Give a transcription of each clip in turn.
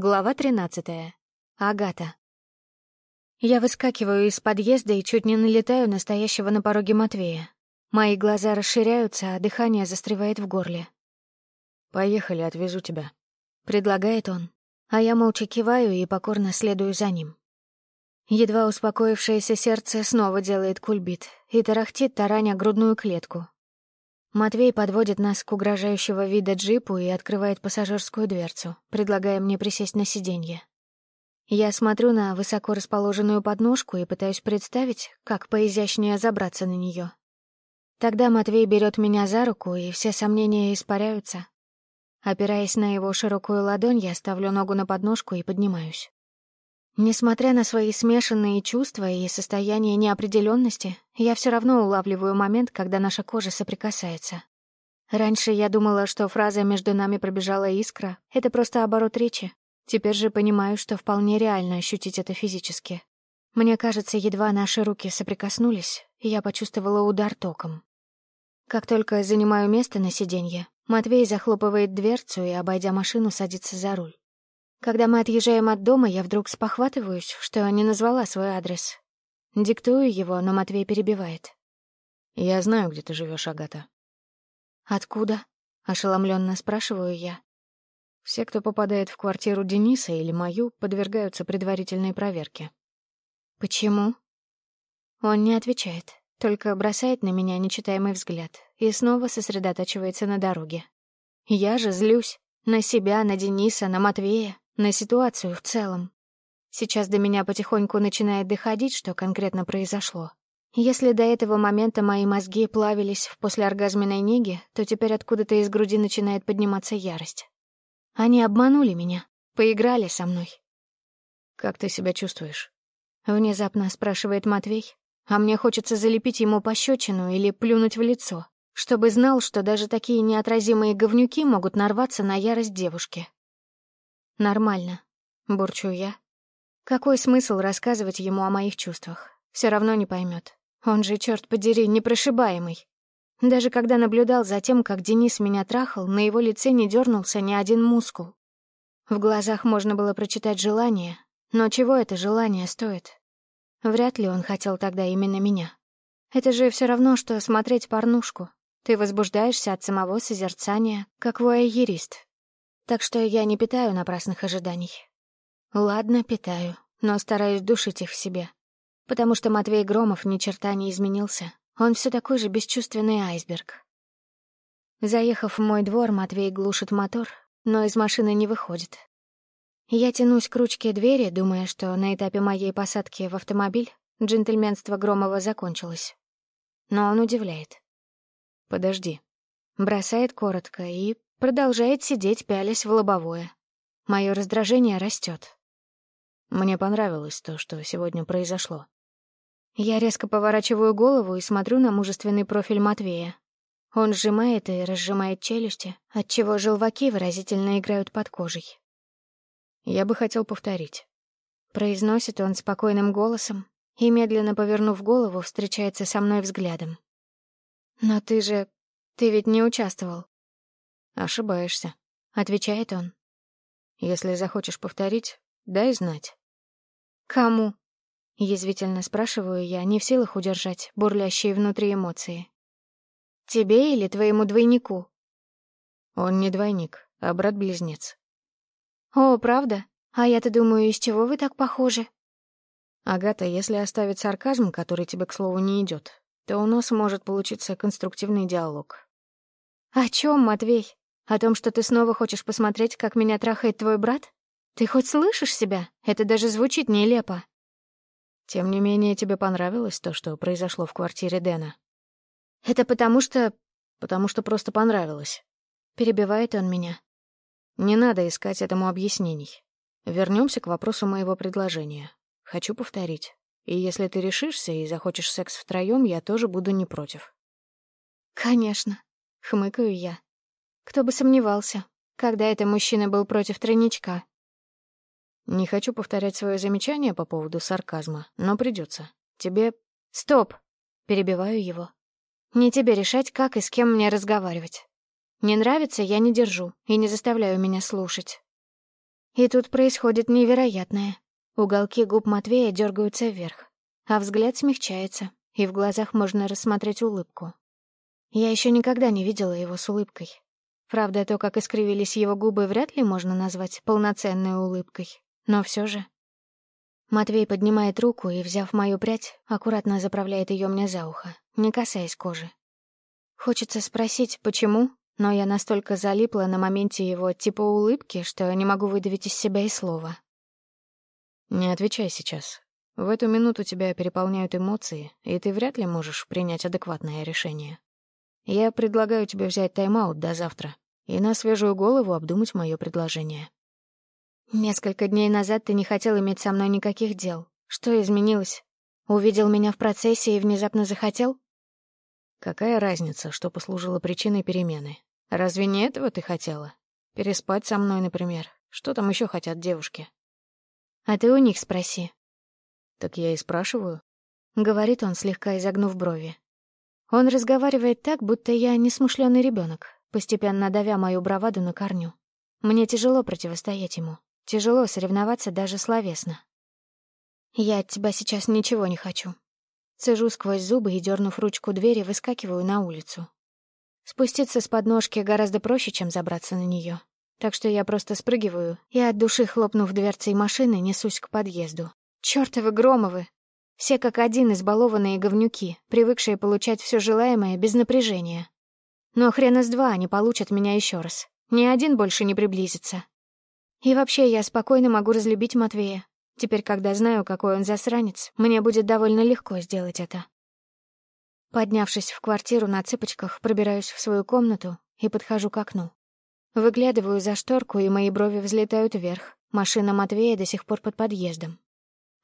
Глава 13. Агата. Я выскакиваю из подъезда и чуть не налетаю настоящего на пороге Матвея. Мои глаза расширяются, а дыхание застревает в горле. «Поехали, отвезу тебя», — предлагает он. А я молча киваю и покорно следую за ним. Едва успокоившееся сердце снова делает кульбит и тарахтит тараня грудную клетку, Матвей подводит нас к угрожающего вида джипу и открывает пассажирскую дверцу, предлагая мне присесть на сиденье. Я смотрю на высоко расположенную подножку и пытаюсь представить, как поизящнее забраться на нее. Тогда Матвей берет меня за руку, и все сомнения испаряются. Опираясь на его широкую ладонь, я ставлю ногу на подножку и поднимаюсь. Несмотря на свои смешанные чувства и состояние неопределенности, я все равно улавливаю момент, когда наша кожа соприкасается. Раньше я думала, что фраза «между нами пробежала искра» — это просто оборот речи. Теперь же понимаю, что вполне реально ощутить это физически. Мне кажется, едва наши руки соприкоснулись, я почувствовала удар током. Как только занимаю место на сиденье, Матвей захлопывает дверцу и, обойдя машину, садится за руль. Когда мы отъезжаем от дома, я вдруг спохватываюсь, что не назвала свой адрес. Диктую его, но Матвей перебивает. «Я знаю, где ты живешь, Агата». «Откуда?» — ошеломленно спрашиваю я. «Все, кто попадает в квартиру Дениса или мою, подвергаются предварительной проверке». «Почему?» Он не отвечает, только бросает на меня нечитаемый взгляд и снова сосредотачивается на дороге. Я же злюсь на себя, на Дениса, на Матвея, на ситуацию в целом. Сейчас до меня потихоньку начинает доходить, что конкретно произошло. Если до этого момента мои мозги плавились в послеоргазменной неге, то теперь откуда-то из груди начинает подниматься ярость. Они обманули меня, поиграли со мной. «Как ты себя чувствуешь?» — внезапно спрашивает Матвей, а мне хочется залепить ему пощечину или плюнуть в лицо, чтобы знал, что даже такие неотразимые говнюки могут нарваться на ярость девушки. Нормально. Бурчу я. Какой смысл рассказывать ему о моих чувствах? Все равно не поймет. Он же, черт подери, непрошибаемый. Даже когда наблюдал за тем, как Денис меня трахал, на его лице не дернулся ни один мускул. В глазах можно было прочитать желание, но чего это желание стоит? Вряд ли он хотел тогда именно меня. Это же все равно, что смотреть порнушку. Ты возбуждаешься от самого созерцания, как вояерист так что я не питаю напрасных ожиданий. Ладно, питаю, но стараюсь душить их в себе. Потому что Матвей Громов ни черта не изменился. Он все такой же бесчувственный айсберг. Заехав в мой двор, Матвей глушит мотор, но из машины не выходит. Я тянусь к ручке двери, думая, что на этапе моей посадки в автомобиль джентльменство Громова закончилось. Но он удивляет. «Подожди», бросает коротко и продолжает сидеть, пялясь в лобовое. Мое раздражение растет. Мне понравилось то, что сегодня произошло. Я резко поворачиваю голову и смотрю на мужественный профиль Матвея. Он сжимает и разжимает челюсти, отчего желваки выразительно играют под кожей. «Я бы хотел повторить», — произносит он спокойным голосом и, медленно повернув голову, встречается со мной взглядом. «Но ты же... ты ведь не участвовал. «Ошибаешься», — отвечает он. «Если захочешь повторить, дай знать». «Кому?» — язвительно спрашиваю я, не в силах удержать бурлящие внутри эмоции. «Тебе или твоему двойнику?» «Он не двойник, а брат-близнец». «О, правда? А я-то думаю, из чего вы так похожи?» «Агата, если оставить сарказм, который тебе, к слову, не идет, то у нас может получиться конструктивный диалог». «О чем, Матвей?» А о том, что ты снова хочешь посмотреть, как меня трахает твой брат? Ты хоть слышишь себя? Это даже звучит нелепо. Тем не менее, тебе понравилось то, что произошло в квартире Дэна. Это потому что... Потому что просто понравилось. Перебивает он меня. Не надо искать этому объяснений. Вернемся к вопросу моего предложения. Хочу повторить. И если ты решишься и захочешь секс втроем, я тоже буду не против. Конечно, хмыкаю я. Кто бы сомневался, когда это мужчина был против тройничка. Не хочу повторять свое замечание по поводу сарказма, но придется. Тебе... Стоп! Перебиваю его. Не тебе решать, как и с кем мне разговаривать. Не нравится, я не держу и не заставляю меня слушать. И тут происходит невероятное. Уголки губ Матвея дергаются вверх, а взгляд смягчается, и в глазах можно рассмотреть улыбку. Я еще никогда не видела его с улыбкой. Правда, то, как искривились его губы, вряд ли можно назвать полноценной улыбкой. Но все же... Матвей поднимает руку и, взяв мою прядь, аккуратно заправляет ее мне за ухо, не касаясь кожи. Хочется спросить, почему, но я настолько залипла на моменте его типа улыбки, что не могу выдавить из себя и слова. «Не отвечай сейчас. В эту минуту тебя переполняют эмоции, и ты вряд ли можешь принять адекватное решение». Я предлагаю тебе взять тайм-аут до завтра и на свежую голову обдумать мое предложение. Несколько дней назад ты не хотел иметь со мной никаких дел. Что изменилось? Увидел меня в процессе и внезапно захотел? Какая разница, что послужило причиной перемены? Разве не этого ты хотела? Переспать со мной, например. Что там еще хотят девушки? А ты у них спроси. Так я и спрашиваю. Говорит он, слегка изогнув брови. Он разговаривает так, будто я несмышленый ребенок, постепенно давя мою браваду на корню. Мне тяжело противостоять ему, тяжело соревноваться даже словесно. «Я от тебя сейчас ничего не хочу». Цежу сквозь зубы и, дернув ручку двери, выскакиваю на улицу. Спуститься с подножки гораздо проще, чем забраться на нее. Так что я просто спрыгиваю и, от души хлопнув дверцей машины, несусь к подъезду. «Чёртовы Громовы!» Все как один избалованные говнюки, привыкшие получать все желаемое без напряжения. Но хрен из два они получат меня еще раз. Ни один больше не приблизится. И вообще, я спокойно могу разлюбить Матвея. Теперь, когда знаю, какой он засранец, мне будет довольно легко сделать это. Поднявшись в квартиру на цыпочках, пробираюсь в свою комнату и подхожу к окну. Выглядываю за шторку, и мои брови взлетают вверх. Машина Матвея до сих пор под подъездом.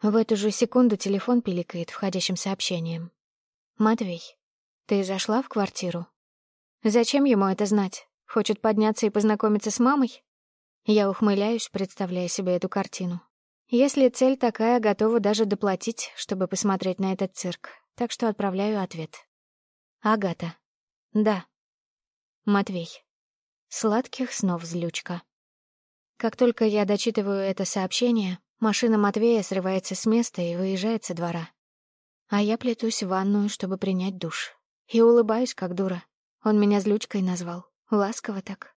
В эту же секунду телефон пиликает входящим сообщением. «Матвей, ты зашла в квартиру?» «Зачем ему это знать? Хочет подняться и познакомиться с мамой?» Я ухмыляюсь, представляя себе эту картину. Если цель такая, готова даже доплатить, чтобы посмотреть на этот цирк, так что отправляю ответ. Агата. Да. Матвей. Сладких снов, злючка. Как только я дочитываю это сообщение, Машина Матвея срывается с места и выезжает со двора. А я плетусь в ванную, чтобы принять душ. И улыбаюсь, как дура. Он меня злючкой назвал. Ласково так.